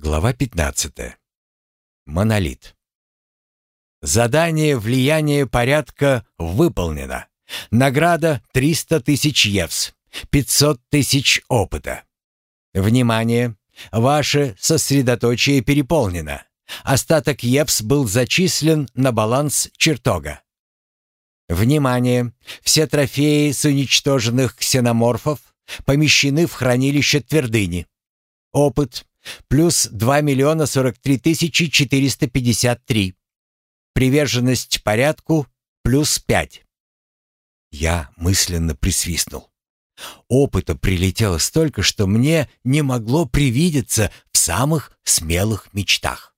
Глава 15. Монолит. Задание влияния порядка выполнено. Награда 300 тысяч евс, 500 тысяч опыта. Внимание! Ваше сосредоточие переполнено. Остаток евс был зачислен на баланс чертога. Внимание! Все трофеи с уничтоженных ксеноморфов помещены в хранилище твердыни. Опыт плюс 2 миллиона 43 тысячи 453. Приверженность порядку плюс 5. Я мысленно присвистнул. Опыта прилетело столько, что мне не могло привидеться в самых смелых мечтах.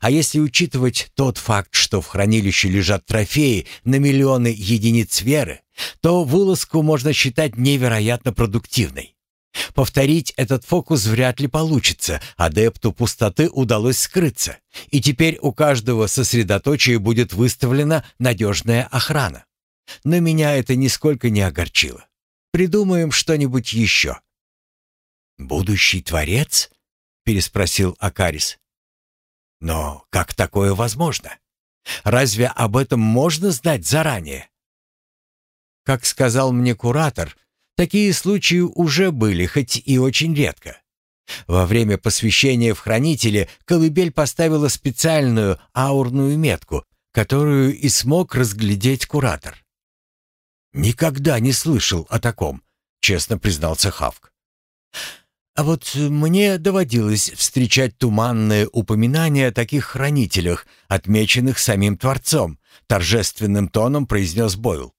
А если учитывать тот факт, что в хранилище лежат трофеи на миллионы единиц веры, то вылазку можно считать невероятно продуктивной. Повторить этот фокус вряд ли получится. Адепту пустоты удалось скрыться. И теперь у каждого сосредоточия будет выставлена надежная охрана. Но меня это нисколько не огорчило. Придумаем что-нибудь еще. «Будущий творец?» — переспросил Акарис. «Но как такое возможно? Разве об этом можно знать заранее?» Как сказал мне куратор, Такие случаи уже были, хоть и очень редко. Во время посвящения в хранители колыбель поставила специальную аурную метку, которую и смог разглядеть куратор. «Никогда не слышал о таком», — честно признался Хавк. «А вот мне доводилось встречать туманные упоминания о таких хранителях, отмеченных самим Творцом», — торжественным тоном произнес Бойл.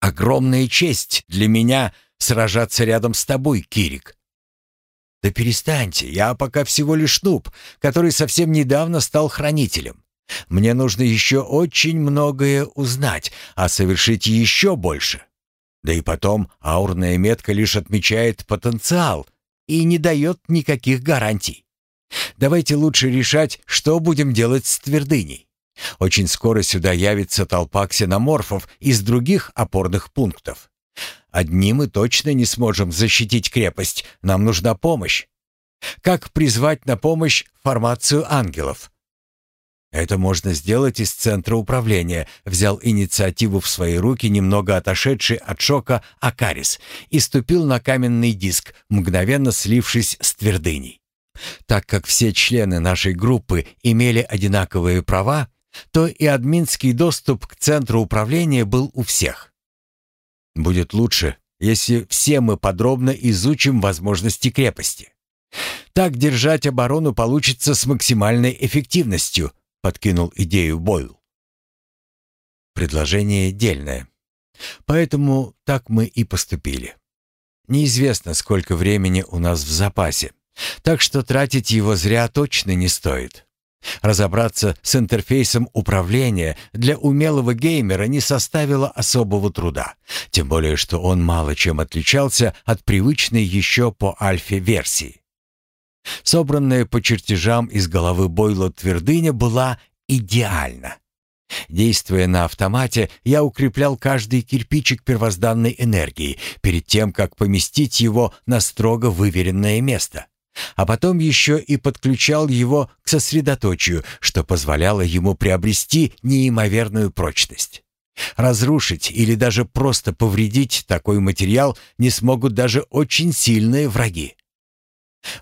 «Огромная честь для меня — сражаться рядом с тобой, Кирик. Да перестаньте, я пока всего лишь нуб, который совсем недавно стал хранителем. Мне нужно еще очень многое узнать, а совершить еще больше. Да и потом аурная метка лишь отмечает потенциал и не дает никаких гарантий. Давайте лучше решать, что будем делать с твердыней. Очень скоро сюда явится толпа ксеноморфов из других опорных пунктов. Одни мы точно не сможем защитить крепость, нам нужна помощь. Как призвать на помощь формацию ангелов? Это можно сделать из центра управления, взял инициативу в свои руки немного отошедший от шока Акарис и ступил на каменный диск, мгновенно слившись с твердыней. Так как все члены нашей группы имели одинаковые права, то и админский доступ к центру управления был у всех. Будет лучше, если все мы подробно изучим возможности крепости. Так держать оборону получится с максимальной эффективностью, подкинул идею Бойл. Предложение дельное. Поэтому так мы и поступили. Неизвестно, сколько времени у нас в запасе, так что тратить его зря точно не стоит. Разобраться с интерфейсом управления для умелого геймера не составило особого труда, тем более что он мало чем отличался от привычной еще по альфе-версии. Собранная по чертежам из головы Бойла твердыня была идеальна. Действуя на автомате, я укреплял каждый кирпичик первозданной энергии перед тем, как поместить его на строго выверенное место а потом еще и подключал его к сосредоточию, что позволяло ему приобрести неимоверную прочность. Разрушить или даже просто повредить такой материал не смогут даже очень сильные враги.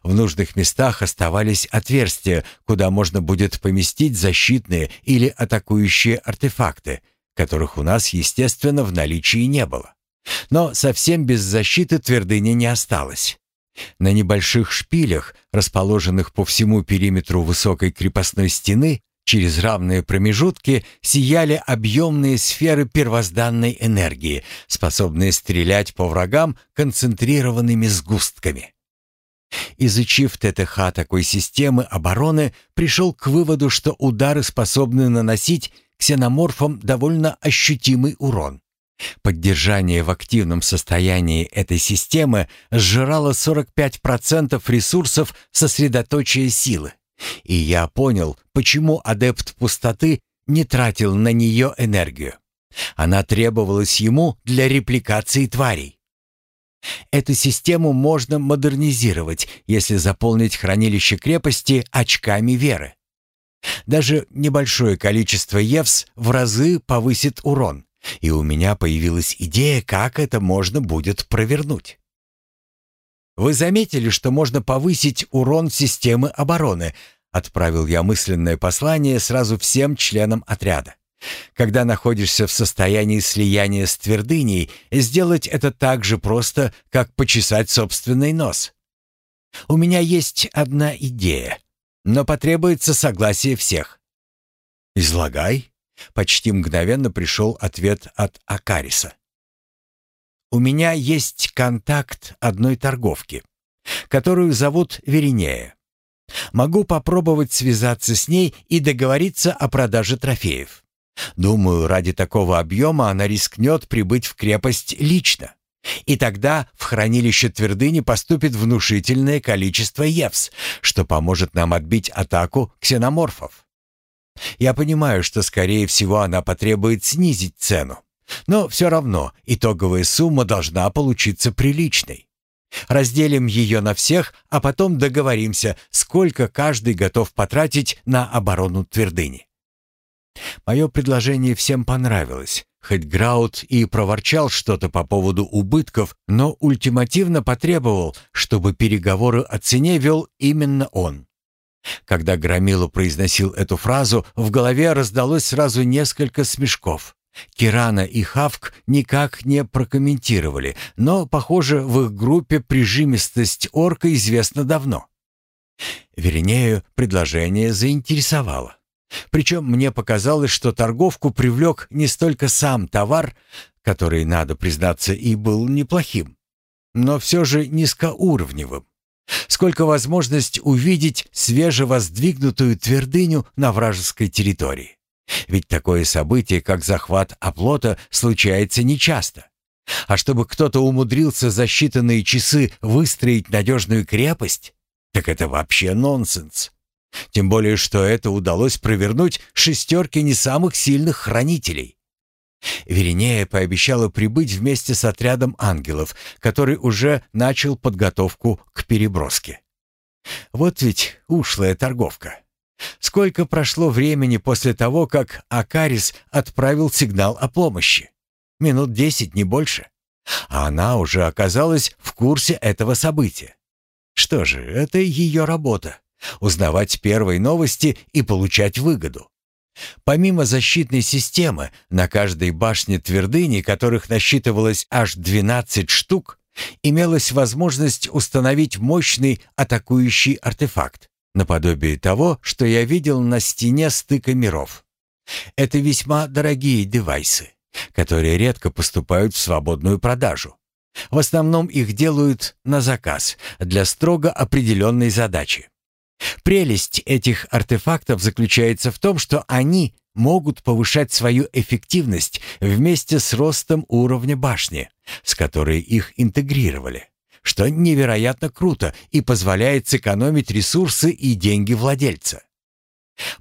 В нужных местах оставались отверстия, куда можно будет поместить защитные или атакующие артефакты, которых у нас, естественно, в наличии не было. Но совсем без защиты твердыни не осталось. На небольших шпилях, расположенных по всему периметру высокой крепостной стены, через равные промежутки сияли объемные сферы первозданной энергии, способные стрелять по врагам концентрированными сгустками. Изучив ТТХ такой системы обороны, пришел к выводу, что удары способны наносить ксеноморфам довольно ощутимый урон. Поддержание в активном состоянии этой системы сжирало 45% ресурсов сосредоточия силы. И я понял, почему адепт пустоты не тратил на нее энергию. Она требовалась ему для репликации тварей. Эту систему можно модернизировать, если заполнить хранилище крепости очками веры. Даже небольшое количество Евс в разы повысит урон, и у меня появилась идея, как это можно будет провернуть. «Вы заметили, что можно повысить урон системы обороны?» Отправил я мысленное послание сразу всем членам отряда. Когда находишься в состоянии слияния с твердыней, сделать это так же просто, как почесать собственный нос. У меня есть одна идея, но потребуется согласие всех. «Излагай», — почти мгновенно пришел ответ от Акариса. У меня есть контакт одной торговки, которую зовут Веринея. Могу попробовать связаться с ней и договориться о продаже трофеев. Думаю, ради такого объема она рискнет прибыть в крепость лично. И тогда в хранилище твердыни поступит внушительное количество евс, что поможет нам отбить атаку ксеноморфов. Я понимаю, что, скорее всего, она потребует снизить цену. Но все равно итоговая сумма должна получиться приличной. Разделим ее на всех, а потом договоримся, сколько каждый готов потратить на оборону твердыни. Мое предложение всем понравилось, хоть Граут и проворчал что-то по поводу убытков, но ультимативно потребовал, чтобы переговоры о цене вел именно он. Когда Громила произносил эту фразу, в голове раздалось сразу несколько смешков. Кирана и Хавк никак не прокомментировали, но, похоже, в их группе прижимистость орка известна давно. Вернее, предложение заинтересовало. Причем мне показалось, что торговку привлек не столько сам товар, который, надо признаться, и был неплохим, но все же низкоуровневым, сколько возможность увидеть свежевоздвигнутую твердыню на вражеской территории. Ведь такое событие, как захват оплота, случается нечасто. А чтобы кто-то умудрился за считанные часы выстроить надежную крепость, так это вообще нонсенс. Тем более, что это удалось провернуть шестерке не самых сильных хранителей. Веринея пообещала прибыть вместе с отрядом ангелов, который уже начал подготовку к переброске. Вот ведь ушлая торговка. Сколько прошло времени после того, как Акарис отправил сигнал о помощи? Минут десять, не больше. А она уже оказалась в курсе этого события. Что же, это ее работа — узнавать первые новости и получать выгоду. Помимо защитной системы, на каждой башне твердыни, которых насчитывалось аж 12 штук, имелась возможность установить мощный атакующий артефакт, наподобие того, что я видел на стене стыка миров. Это весьма дорогие девайсы, которые редко поступают в свободную продажу. В основном их делают на заказ для строго определенной задачи. Прелесть этих артефактов заключается в том, что они могут повышать свою эффективность вместе с ростом уровня башни, с которой их интегрировали что невероятно круто и позволяет сэкономить ресурсы и деньги владельца.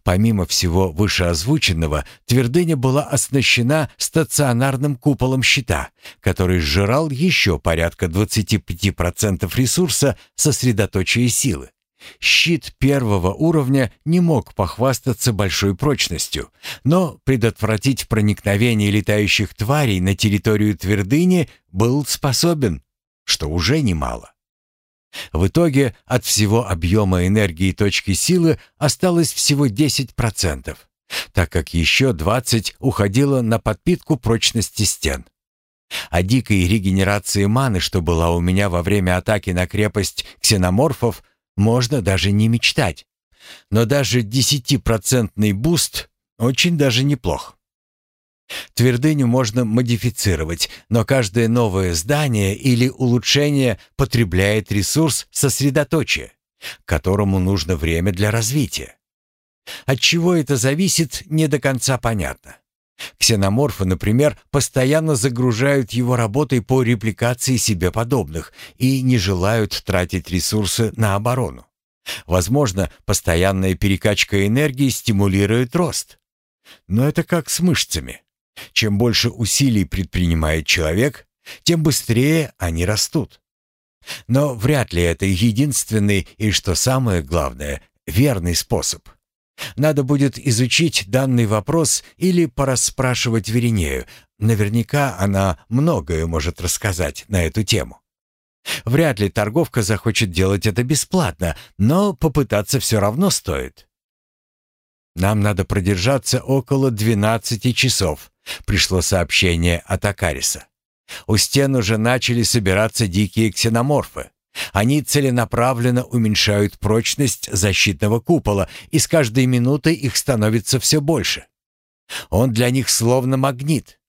Помимо всего вышеозвученного, твердыня была оснащена стационарным куполом щита, который сжирал еще порядка 25% ресурса сосредоточия силы. Щит первого уровня не мог похвастаться большой прочностью, но предотвратить проникновение летающих тварей на территорию твердыни был способен что уже немало. В итоге от всего объема энергии точки силы осталось всего 10%, так как еще 20% уходило на подпитку прочности стен. О дикой регенерации маны, что была у меня во время атаки на крепость ксеноморфов, можно даже не мечтать. Но даже 10% буст очень даже неплох. Твердыню можно модифицировать, но каждое новое здание или улучшение потребляет ресурс сосредоточия, которому нужно время для развития. От чего это зависит, не до конца понятно. Ксеноморфы, например, постоянно загружают его работой по репликации себе подобных и не желают тратить ресурсы на оборону. Возможно, постоянная перекачка энергии стимулирует рост. Но это как с мышцами. Чем больше усилий предпринимает человек, тем быстрее они растут. Но вряд ли это единственный и, что самое главное, верный способ. Надо будет изучить данный вопрос или порасспрашивать Веринею. Наверняка она многое может рассказать на эту тему. Вряд ли торговка захочет делать это бесплатно, но попытаться все равно стоит. «Нам надо продержаться около 12 часов», — пришло сообщение от Акариса. У стен уже начали собираться дикие ксеноморфы. Они целенаправленно уменьшают прочность защитного купола, и с каждой минутой их становится все больше. Он для них словно магнит.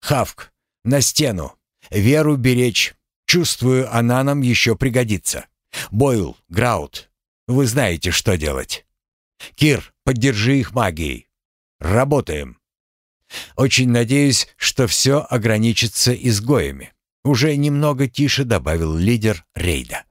Хавк, на стену. Веру беречь. Чувствую, она нам еще пригодится. Бойл, Граут, вы знаете, что делать. Кир, поддержи их магией. Работаем. Очень надеюсь, что все ограничится изгоями. Уже немного тише добавил лидер рейда.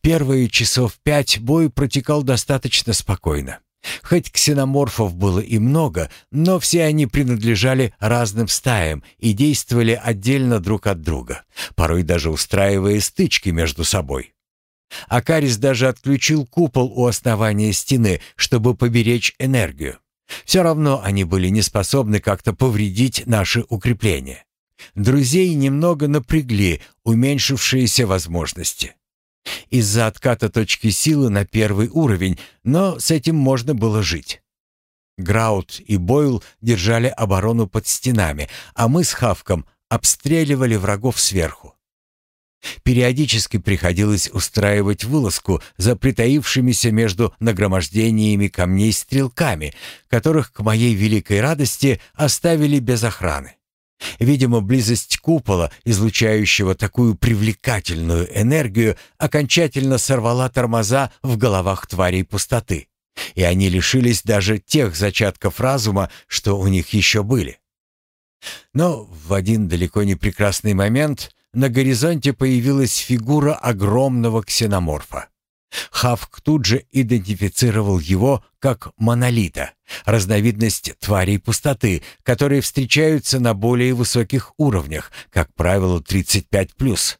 Первые часов пять бой протекал достаточно спокойно. Хоть ксеноморфов было и много, но все они принадлежали разным стаям и действовали отдельно друг от друга, порой даже устраивая стычки между собой. Акарис даже отключил купол у основания стены, чтобы поберечь энергию. Все равно они были не способны как-то повредить наши укрепления. Друзей немного напрягли уменьшившиеся возможности. Из-за отката точки силы на первый уровень, но с этим можно было жить. Граут и Бойл держали оборону под стенами, а мы с Хавком обстреливали врагов сверху. Периодически приходилось устраивать вылазку за притаившимися между нагромождениями камней стрелками, которых, к моей великой радости, оставили без охраны. Видимо, близость купола, излучающего такую привлекательную энергию, окончательно сорвала тормоза в головах тварей пустоты, и они лишились даже тех зачатков разума, что у них еще были. Но в один далеко не прекрасный момент на горизонте появилась фигура огромного ксеноморфа. Хавк тут же идентифицировал его как монолита, разновидность тварей пустоты, которые встречаются на более высоких уровнях, как правило, 35+.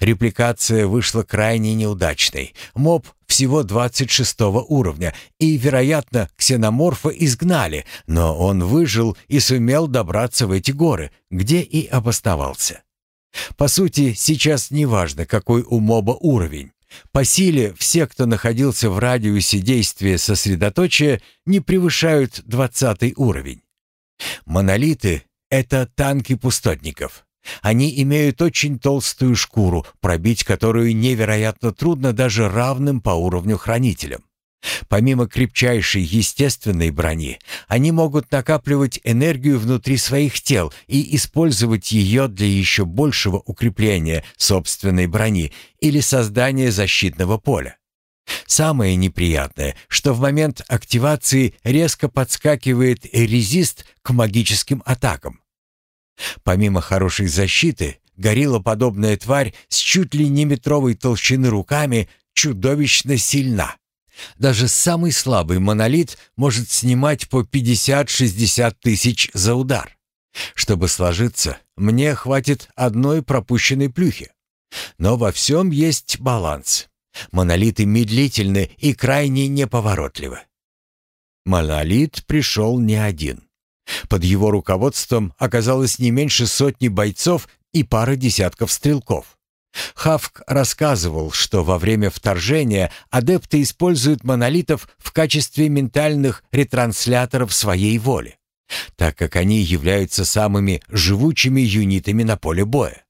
Репликация вышла крайне неудачной. Моб всего 26 уровня, и, вероятно, ксеноморфа изгнали, но он выжил и сумел добраться в эти горы, где и обосновался. По сути, сейчас не важно, какой у моба уровень. По силе все, кто находился в радиусе действия сосредоточия, не превышают 20 уровень. Монолиты — это танки пустотников. Они имеют очень толстую шкуру, пробить которую невероятно трудно даже равным по уровню хранителям. Помимо крепчайшей естественной брони, они могут накапливать энергию внутри своих тел и использовать ее для еще большего укрепления собственной брони или создания защитного поля. Самое неприятное, что в момент активации резко подскакивает резист к магическим атакам. Помимо хорошей защиты, гориллоподобная тварь с чуть ли не метровой толщины руками чудовищно сильна. Даже самый слабый монолит может снимать по 50-60 тысяч за удар. Чтобы сложиться, мне хватит одной пропущенной плюхи. Но во всем есть баланс. Монолиты медлительны и крайне неповоротливы. Монолит пришел не один. Под его руководством оказалось не меньше сотни бойцов и пара десятков стрелков. Хавк рассказывал, что во время вторжения адепты используют монолитов в качестве ментальных ретрансляторов своей воли, так как они являются самыми живучими юнитами на поле боя.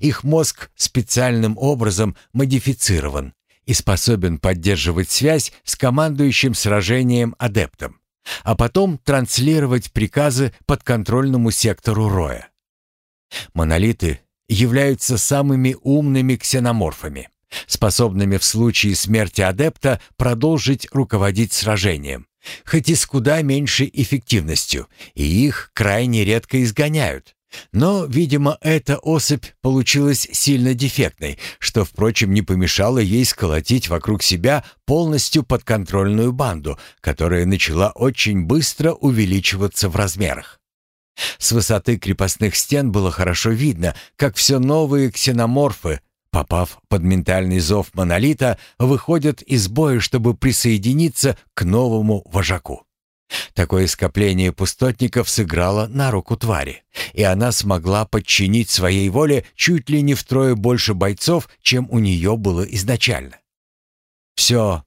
Их мозг специальным образом модифицирован и способен поддерживать связь с командующим сражением адептом, а потом транслировать приказы подконтрольному сектору Роя. Монолиты являются самыми умными ксеноморфами, способными в случае смерти адепта продолжить руководить сражением, хоть и с куда меньшей эффективностью, и их крайне редко изгоняют. Но, видимо, эта особь получилась сильно дефектной, что, впрочем, не помешало ей сколотить вокруг себя полностью подконтрольную банду, которая начала очень быстро увеличиваться в размерах. С высоты крепостных стен было хорошо видно, как все новые ксеноморфы, попав под ментальный зов монолита, выходят из боя, чтобы присоединиться к новому вожаку. Такое скопление пустотников сыграло на руку твари, и она смогла подчинить своей воле чуть ли не втрое больше бойцов, чем у нее было изначально. «Все,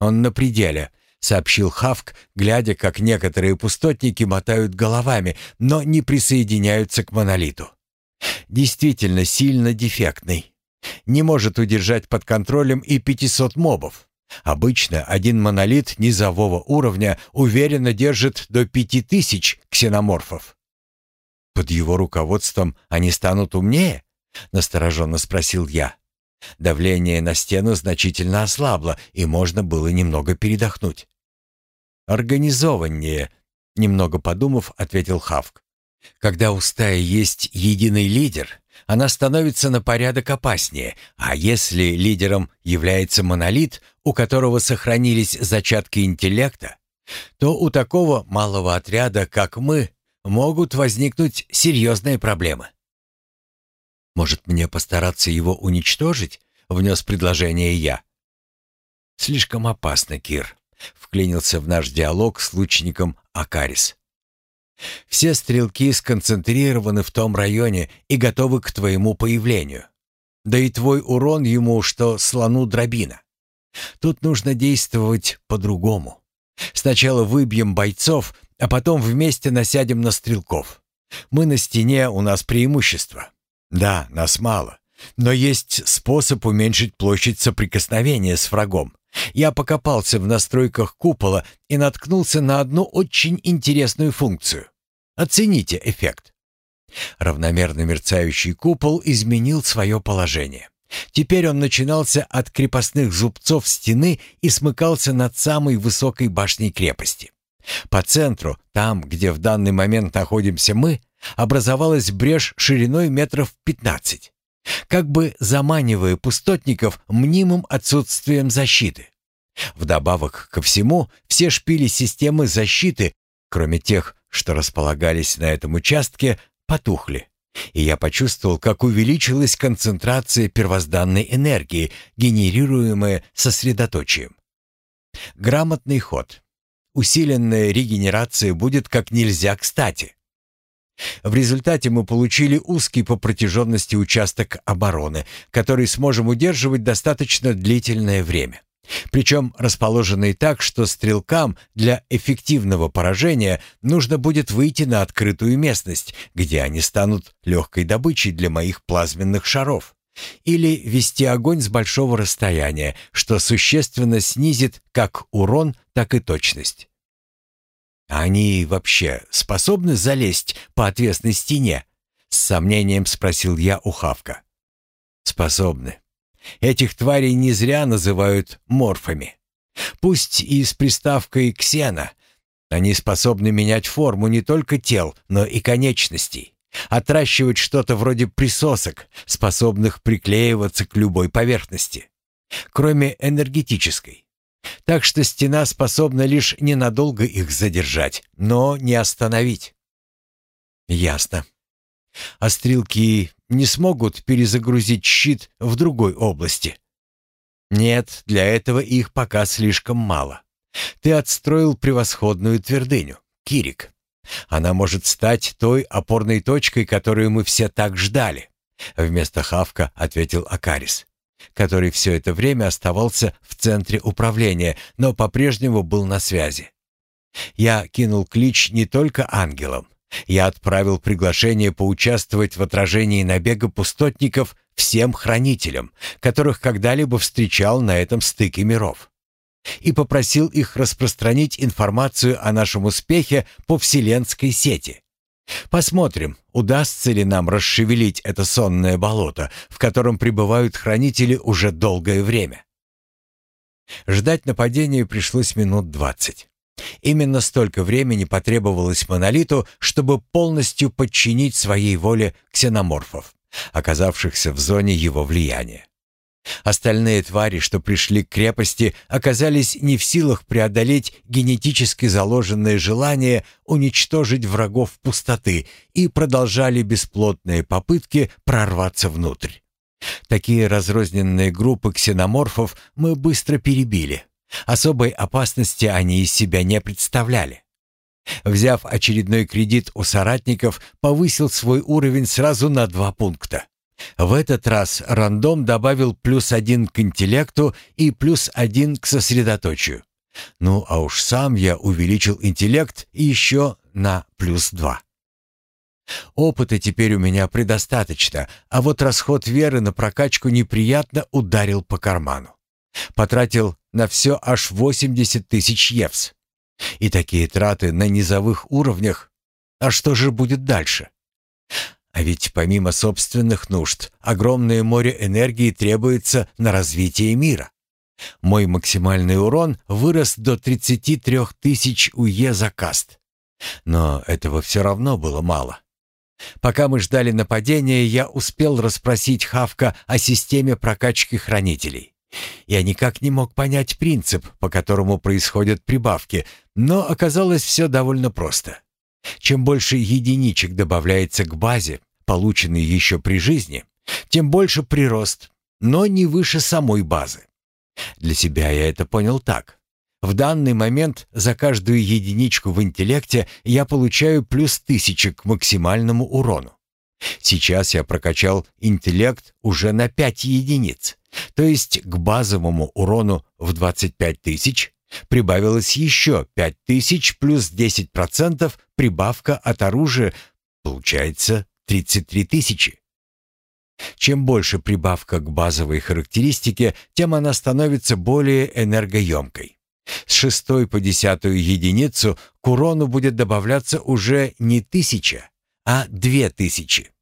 он на пределе», — сообщил Хавк, глядя, как некоторые пустотники мотают головами, но не присоединяются к монолиту. «Действительно сильно дефектный. Не может удержать под контролем и 500 мобов. Обычно один монолит низового уровня уверенно держит до 5000 ксеноморфов. «Под его руководством они станут умнее?» — настороженно спросил я. Давление на стену значительно ослабло, и можно было немного передохнуть. «Организованнее», — немного подумав, ответил Хавк. «Когда у стаи есть единый лидер, она становится на порядок опаснее, а если лидером является монолит, у которого сохранились зачатки интеллекта, то у такого малого отряда, как мы, могут возникнуть серьезные проблемы. «Может, мне постараться его уничтожить?» — внес предложение я. «Слишком опасно, Кир», — вклинился в наш диалог с лучником Акарис. «Все стрелки сконцентрированы в том районе и готовы к твоему появлению. Да и твой урон ему, что слону дробина. Тут нужно действовать по-другому. Сначала выбьем бойцов, а потом вместе насядем на стрелков. Мы на стене, у нас преимущество. Да, нас мало, но есть способ уменьшить площадь соприкосновения с врагом. Я покопался в настройках купола и наткнулся на одну очень интересную функцию. Оцените эффект. Равномерно мерцающий купол изменил свое положение. Теперь он начинался от крепостных зубцов стены и смыкался над самой высокой башней крепости. По центру, там, где в данный момент находимся мы, образовалась брешь шириной метров 15, как бы заманивая пустотников мнимым отсутствием защиты. Вдобавок ко всему, все шпили системы защиты, кроме тех, что располагались на этом участке, потухли. И я почувствовал, как увеличилась концентрация первозданной энергии, генерируемая сосредоточием. Грамотный ход. Усиленная регенерация будет как нельзя кстати. В результате мы получили узкий по протяженности участок обороны, который сможем удерживать достаточно длительное время. Причем расположенный так, что стрелкам для эффективного поражения нужно будет выйти на открытую местность, где они станут легкой добычей для моих плазменных шаров. Или вести огонь с большого расстояния, что существенно снизит как урон, так и точность. «Они вообще способны залезть по отвесной стене?» С сомнением спросил я у Хавка. «Способны. Этих тварей не зря называют морфами. Пусть и с приставкой «ксена», они способны менять форму не только тел, но и конечностей. Отращивать что-то вроде присосок, способных приклеиваться к любой поверхности. Кроме энергетической. Так что стена способна лишь ненадолго их задержать, но не остановить. Ясно. А стрелки не смогут перезагрузить щит в другой области? Нет, для этого их пока слишком мало. Ты отстроил превосходную твердыню, Кирик. Она может стать той опорной точкой, которую мы все так ждали. Вместо Хавка ответил Акарис который все это время оставался в центре управления, но по-прежнему был на связи. Я кинул клич не только ангелам. Я отправил приглашение поучаствовать в отражении набега пустотников всем хранителям, которых когда-либо встречал на этом стыке миров. И попросил их распространить информацию о нашем успехе по вселенской сети. Посмотрим, удастся ли нам расшевелить это сонное болото, в котором пребывают хранители уже долгое время. Ждать нападения пришлось минут двадцать. Именно столько времени потребовалось монолиту, чтобы полностью подчинить своей воле ксеноморфов, оказавшихся в зоне его влияния. Остальные твари, что пришли к крепости, оказались не в силах преодолеть генетически заложенное желание уничтожить врагов пустоты и продолжали бесплотные попытки прорваться внутрь. Такие разрозненные группы ксеноморфов мы быстро перебили. Особой опасности они из себя не представляли. Взяв очередной кредит у соратников, повысил свой уровень сразу на два пункта. В этот раз рандом добавил плюс один к интеллекту и плюс один к сосредоточию. Ну, а уж сам я увеличил интеллект еще на плюс два. Опыта теперь у меня предостаточно, а вот расход веры на прокачку неприятно ударил по карману. Потратил на все аж 80 тысяч евс. И такие траты на низовых уровнях. А что же будет дальше? А ведь помимо собственных нужд, огромное море энергии требуется на развитие мира. Мой максимальный урон вырос до 33 тысяч УЕ за каст. Но этого все равно было мало. Пока мы ждали нападения, я успел расспросить Хавка о системе прокачки хранителей. Я никак не мог понять принцип, по которому происходят прибавки, но оказалось все довольно просто. Чем больше единичек добавляется к базе, полученной еще при жизни, тем больше прирост, но не выше самой базы. Для себя я это понял так. В данный момент за каждую единичку в интеллекте я получаю плюс тысячи к максимальному урону. Сейчас я прокачал интеллект уже на 5 единиц, то есть к базовому урону в 25 тысяч прибавилось еще 5 тысяч плюс 10% прибавка от оружия, получается 33 тысячи. Чем больше прибавка к базовой характеристике, тем она становится более энергоемкой. С шестой по десятую единицу к урону будет добавляться уже не тысяча, а две тысячи.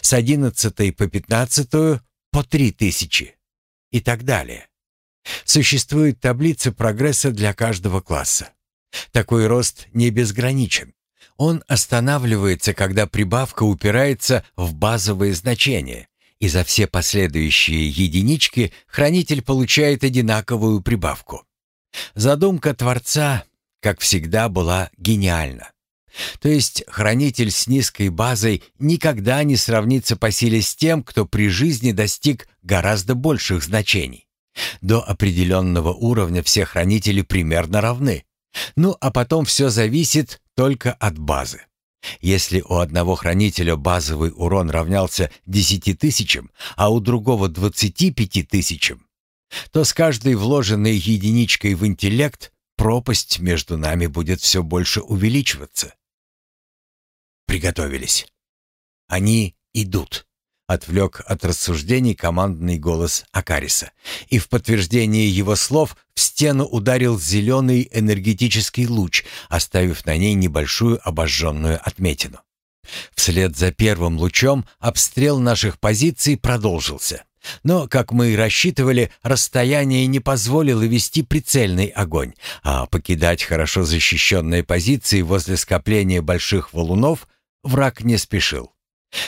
С одиннадцатой по пятнадцатую по три тысячи. И так далее. Существует таблица прогресса для каждого класса. Такой рост не безграничен. Он останавливается, когда прибавка упирается в базовые значения, и за все последующие единички хранитель получает одинаковую прибавку. Задумка Творца, как всегда, была гениальна. То есть хранитель с низкой базой никогда не сравнится по силе с тем, кто при жизни достиг гораздо больших значений. До определенного уровня все хранители примерно равны. Ну а потом все зависит только от базы. Если у одного хранителя базовый урон равнялся 10 тысячам, а у другого 25 тысячам, то с каждой вложенной единичкой в интеллект пропасть между нами будет все больше увеличиваться. Приготовились. Они идут. Отвлек от рассуждений командный голос Акариса. И в подтверждение его слов в стену ударил зеленый энергетический луч, оставив на ней небольшую обожженную отметину. Вслед за первым лучом обстрел наших позиций продолжился. Но, как мы и рассчитывали, расстояние не позволило вести прицельный огонь, а покидать хорошо защищенные позиции возле скопления больших валунов враг не спешил.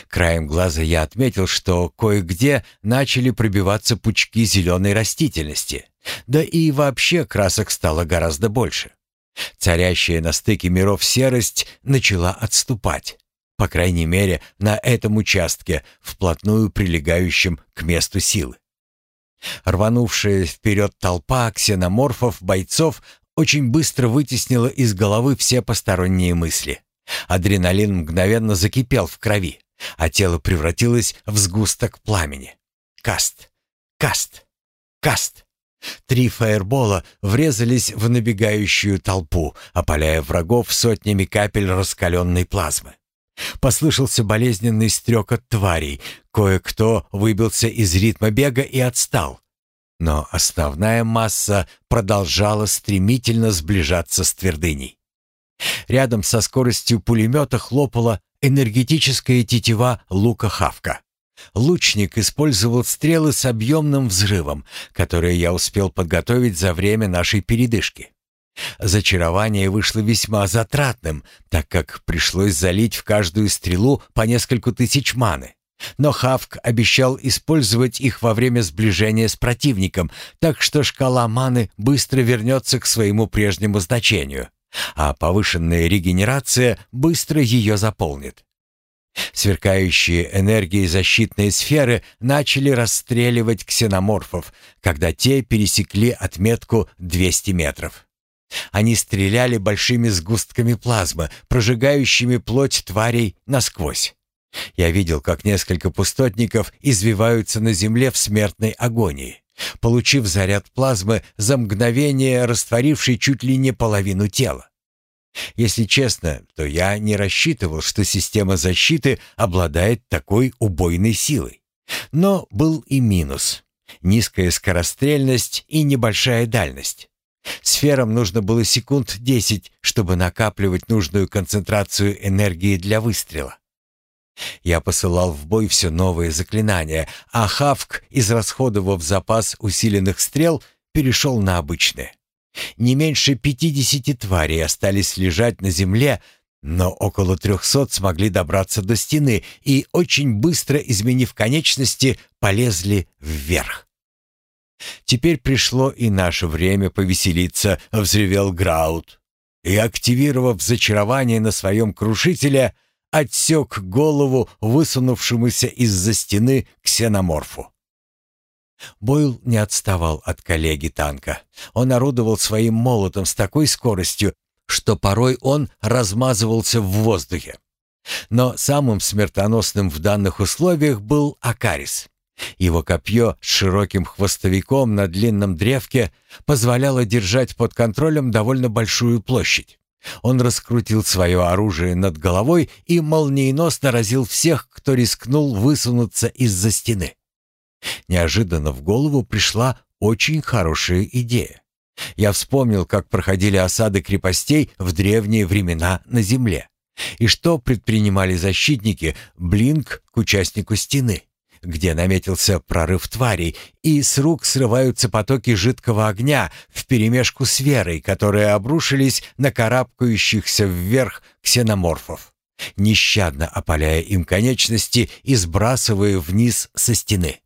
Краем глаза я отметил, что кое-где начали пробиваться пучки зеленой растительности. Да и вообще красок стало гораздо больше. Царящая на стыке миров серость начала отступать. По крайней мере, на этом участке, вплотную прилегающем к месту силы. Рванувшая вперед толпа ксеноморфов-бойцов очень быстро вытеснила из головы все посторонние мысли. Адреналин мгновенно закипел в крови а тело превратилось в сгусток пламени. Каст, каст, каст. Три фаербола врезались в набегающую толпу, опаляя врагов сотнями капель раскаленной плазмы. Послышался болезненный стрекот тварей. Кое-кто выбился из ритма бега и отстал. Но основная масса продолжала стремительно сближаться с твердыней. Рядом со скоростью пулемета хлопала энергетическая тетива лука Хавка. Лучник использовал стрелы с объемным взрывом, которые я успел подготовить за время нашей передышки. Зачарование вышло весьма затратным, так как пришлось залить в каждую стрелу по несколько тысяч маны. Но Хавк обещал использовать их во время сближения с противником, так что шкала маны быстро вернется к своему прежнему значению, а повышенная регенерация быстро ее заполнит. Сверкающие энергии защитной сферы начали расстреливать ксеноморфов, когда те пересекли отметку 200 метров. Они стреляли большими сгустками плазмы, прожигающими плоть тварей насквозь. Я видел, как несколько пустотников извиваются на земле в смертной агонии, получив заряд плазмы за мгновение, растворивший чуть ли не половину тела. Если честно, то я не рассчитывал, что система защиты обладает такой убойной силой. Но был и минус. Низкая скорострельность и небольшая дальность. Сферам нужно было секунд 10, чтобы накапливать нужную концентрацию энергии для выстрела. Я посылал в бой все новые заклинания, а Хавк, израсходовав запас усиленных стрел, перешел на обычные. Не меньше пятидесяти тварей остались лежать на земле, но около трехсот смогли добраться до стены и, очень быстро изменив конечности, полезли вверх. «Теперь пришло и наше время повеселиться», — взревел Граут. И, активировав зачарование на своем крушителе, отсек голову высунувшемуся из-за стены ксеноморфу. Бойл не отставал от коллеги танка. Он орудовал своим молотом с такой скоростью, что порой он размазывался в воздухе. Но самым смертоносным в данных условиях был Акарис. Его копье с широким хвостовиком на длинном древке позволяло держать под контролем довольно большую площадь. Он раскрутил свое оружие над головой и молниеносно разил всех, кто рискнул высунуться из-за стены. Неожиданно в голову пришла очень хорошая идея. Я вспомнил, как проходили осады крепостей в древние времена на земле. И что предпринимали защитники, блинк к участнику стены где наметился прорыв тварей, и с рук срываются потоки жидкого огня вперемешку с верой, которые обрушились на карабкающихся вверх ксеноморфов, нещадно опаляя им конечности и сбрасывая вниз со стены.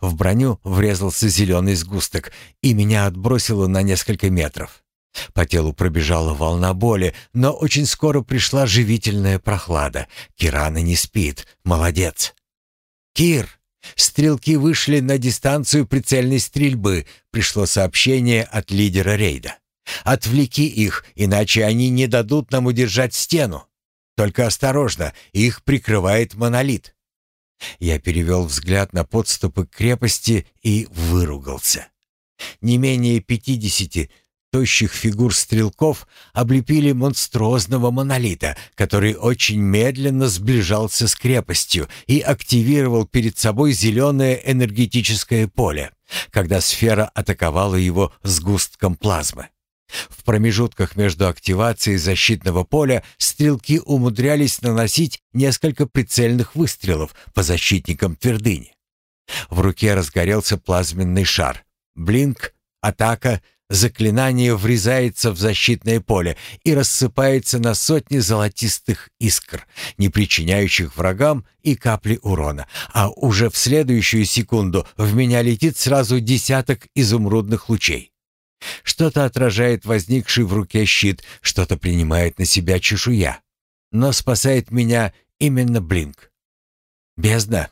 В броню врезался зеленый сгусток, и меня отбросило на несколько метров. По телу пробежала волна боли, но очень скоро пришла живительная прохлада. Кирана не спит. Молодец. «Кир, стрелки вышли на дистанцию прицельной стрельбы», пришло сообщение от лидера рейда. «Отвлеки их, иначе они не дадут нам удержать стену. Только осторожно, их прикрывает монолит». Я перевел взгляд на подступы к крепости и выругался. Не менее пятидесяти тощих фигур стрелков облепили монструозного монолита, который очень медленно сближался с крепостью и активировал перед собой зеленое энергетическое поле, когда сфера атаковала его сгустком плазмы. В промежутках между активацией защитного поля стрелки умудрялись наносить несколько прицельных выстрелов по защитникам твердыни. В руке разгорелся плазменный шар. Блинк, атака, Заклинание врезается в защитное поле и рассыпается на сотни золотистых искр, не причиняющих врагам и капли урона. А уже в следующую секунду в меня летит сразу десяток изумрудных лучей. Что-то отражает возникший в руке щит, что-то принимает на себя чешуя. Но спасает меня именно Блинк. Бездна.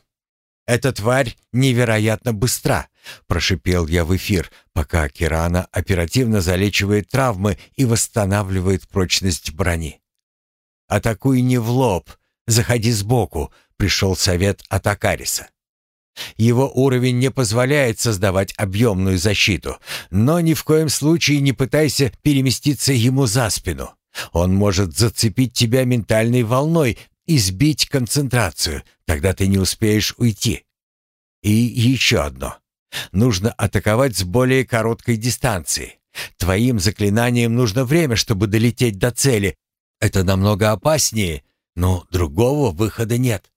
Эта тварь невероятно быстра. Прошипел я в эфир, пока Кирана оперативно залечивает травмы и восстанавливает прочность брони. «Атакуй не в лоб, заходи сбоку», — пришел совет от Акариса. Его уровень не позволяет создавать объемную защиту, но ни в коем случае не пытайся переместиться ему за спину. Он может зацепить тебя ментальной волной и сбить концентрацию, тогда ты не успеешь уйти. И еще одно. Нужно атаковать с более короткой дистанции. Твоим заклинаниям нужно время, чтобы долететь до цели. Это намного опаснее, но другого выхода нет.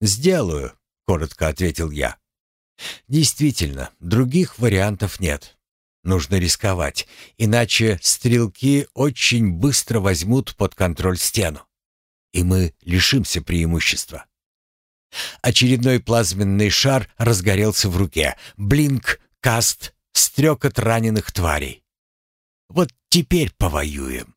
«Сделаю», — коротко ответил я. «Действительно, других вариантов нет. Нужно рисковать, иначе стрелки очень быстро возьмут под контроль стену, и мы лишимся преимущества». Очередной плазменный шар разгорелся в руке. Блинк, каст, стрекот раненых тварей. Вот теперь повоюем.